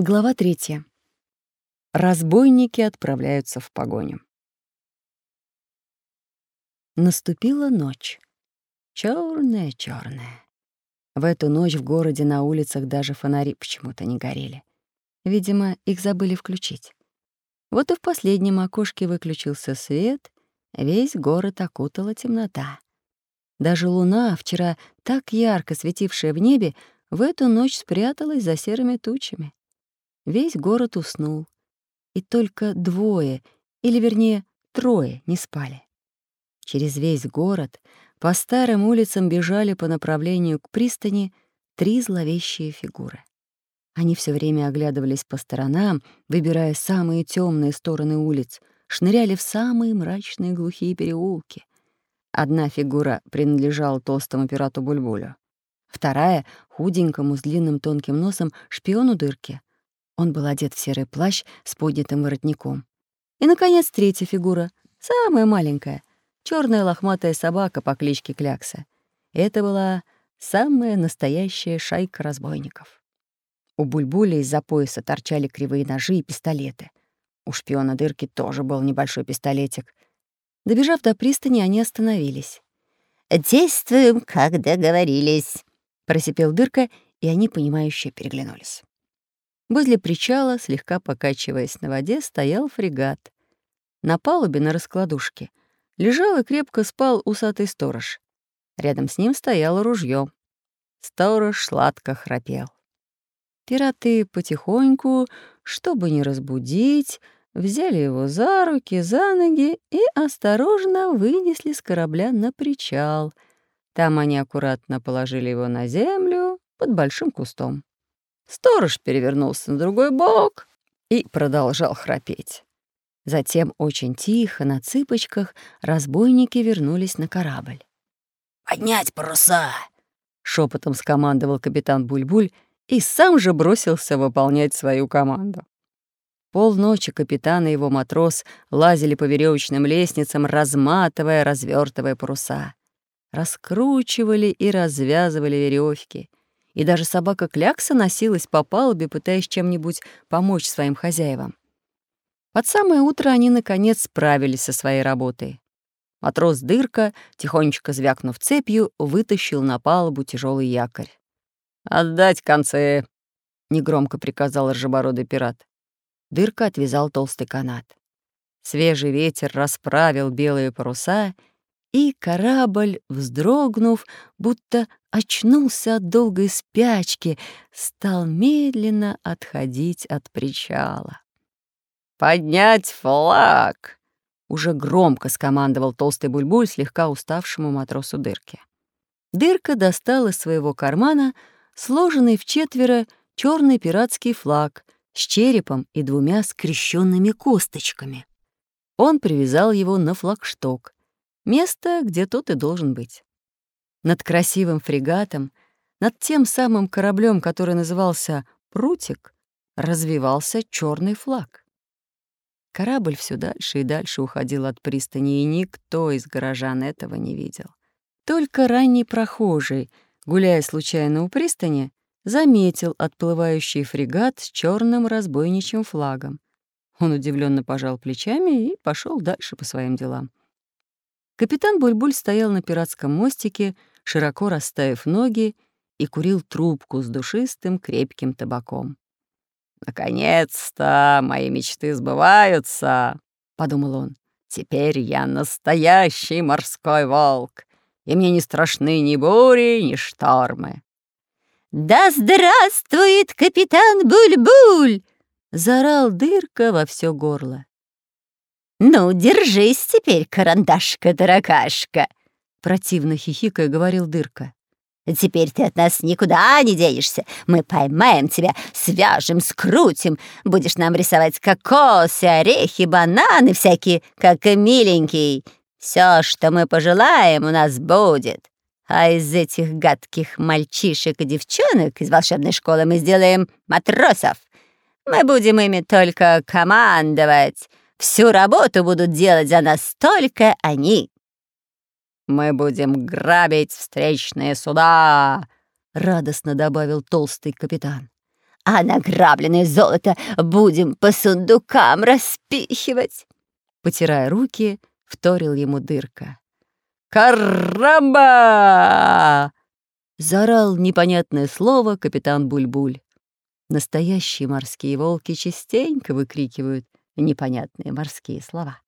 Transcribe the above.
Глава третья. Разбойники отправляются в погоню. Наступила ночь. Чёрная, чёрная. В эту ночь в городе на улицах даже фонари почему-то не горели. Видимо, их забыли включить. Вот и в последнем окошке выключился свет, весь город окутала темнота. Даже луна, вчера так ярко светившая в небе, в эту ночь спряталась за серыми тучами. Весь город уснул, и только двое, или вернее трое, не спали. Через весь город по старым улицам бежали по направлению к пристани три зловещие фигуры. Они все время оглядывались по сторонам, выбирая самые темные стороны улиц, шныряли в самые мрачные глухие переулки. Одна фигура принадлежала толстому пирату Бульбулю, вторая — худенькому с длинным тонким носом шпиону дырки, он был одет в серый плащ с поднятым воротником. И, наконец, третья фигура, самая маленькая, черная лохматая собака по кличке Клякса. Это была самая настоящая шайка разбойников. У Бульбуля из-за пояса торчали кривые ножи и пистолеты. У шпиона дырки тоже был небольшой пистолетик. Добежав до пристани, они остановились. «Действуем, как договорились», — просипел дырка, и они, понимающе переглянулись. Возле причала, слегка покачиваясь на воде, стоял фрегат. На палубе на раскладушке лежал и крепко спал усатый сторож. Рядом с ним стояло ружье. Сторож сладко храпел. Пираты потихоньку, чтобы не разбудить, взяли его за руки, за ноги и осторожно вынесли с корабля на причал. Там они аккуратно положили его на землю под большим кустом. Сторож перевернулся на другой бок и продолжал храпеть. Затем очень тихо, на цыпочках, разбойники вернулись на корабль. «Поднять паруса!» — шепотом скомандовал капитан Бульбуль и сам же бросился выполнять свою команду. Полночи капитан и его матрос лазили по веревочным лестницам, разматывая, развертывая паруса. Раскручивали и развязывали веревки и даже собака Клякса носилась по палубе, пытаясь чем-нибудь помочь своим хозяевам. Под самое утро они, наконец, справились со своей работой. Матрос Дырка, тихонечко звякнув цепью, вытащил на палубу тяжелый якорь. «Отдать концы!» — негромко приказал ржебородый пират. Дырка отвязал толстый канат. Свежий ветер расправил белые паруса, и корабль, вздрогнув, будто очнулся от долгой спячки, стал медленно отходить от причала. «Поднять флаг!» — уже громко скомандовал толстый бульбуль слегка уставшему матросу дырки. Дырка достал из своего кармана сложенный в четверо черный пиратский флаг с черепом и двумя скрещенными косточками. Он привязал его на флагшток, место, где тот и должен быть. Над красивым фрегатом, над тем самым кораблем, который назывался «Прутик», развивался черный флаг. Корабль все дальше и дальше уходил от пристани, и никто из горожан этого не видел. Только ранний прохожий, гуляя случайно у пристани, заметил отплывающий фрегат с черным разбойничьим флагом. Он удивленно пожал плечами и пошел дальше по своим делам. Капитан Бульбуль стоял на пиратском мостике, широко расставив ноги, и курил трубку с душистым крепким табаком. «Наконец-то мои мечты сбываются», — подумал он. «Теперь я настоящий морской волк, и мне не страшны ни бури, ни штормы». «Да здравствует капитан Буль-Буль!» — заорал дырка во все горло. «Ну, держись теперь, карандашка-таракашка!» Противно хихикая говорил Дырка. «Теперь ты от нас никуда не денешься. Мы поймаем тебя, свяжем, скрутим. Будешь нам рисовать кокосы, орехи, бананы всякие, как и миленький. Все, что мы пожелаем, у нас будет. А из этих гадких мальчишек и девчонок из волшебной школы мы сделаем матросов. Мы будем ими только командовать». Всю работу будут делать за нас только они. Мы будем грабить встречные суда, радостно добавил толстый капитан. а награбленное золото будем по сундукам распихивать!» Потирая руки, вторил ему дырка. «Карамба!» — заорал непонятное слово капитан Бульбуль. Настоящие морские волки частенько выкрикивают непонятные морские слова.